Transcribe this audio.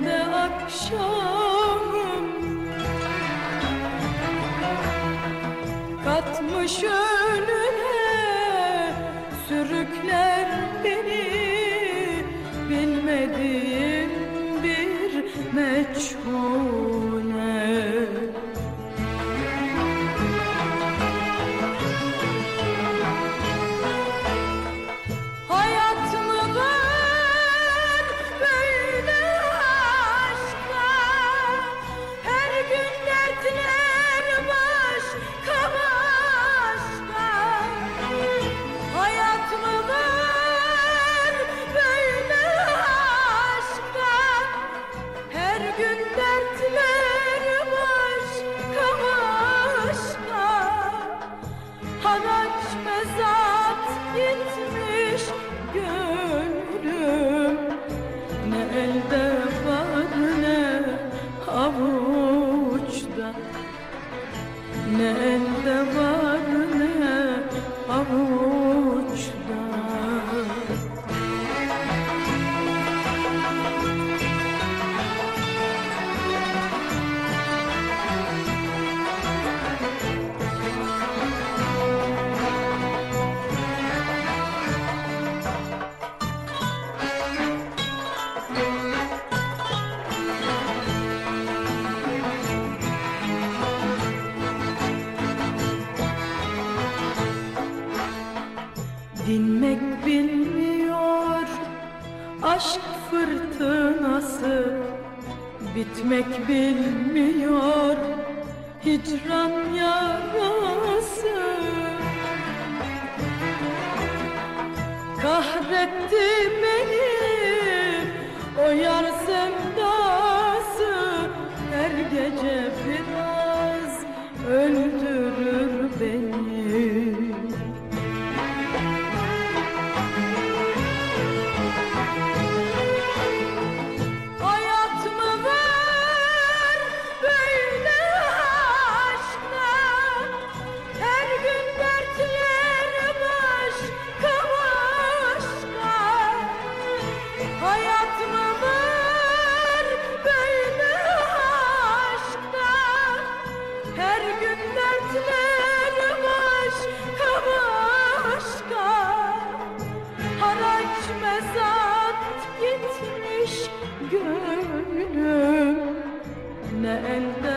padişahım Katmış önüne sürükler beni. Bilmediğim bir meçhule Bye. Aşk fırtınası Bitmek bilmiyor hicran yarası. Kahretti beni o yar and